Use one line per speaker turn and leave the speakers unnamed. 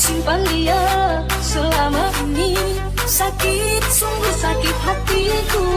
simpan dia selama ini. Sakit, sungguh sakit hatiku.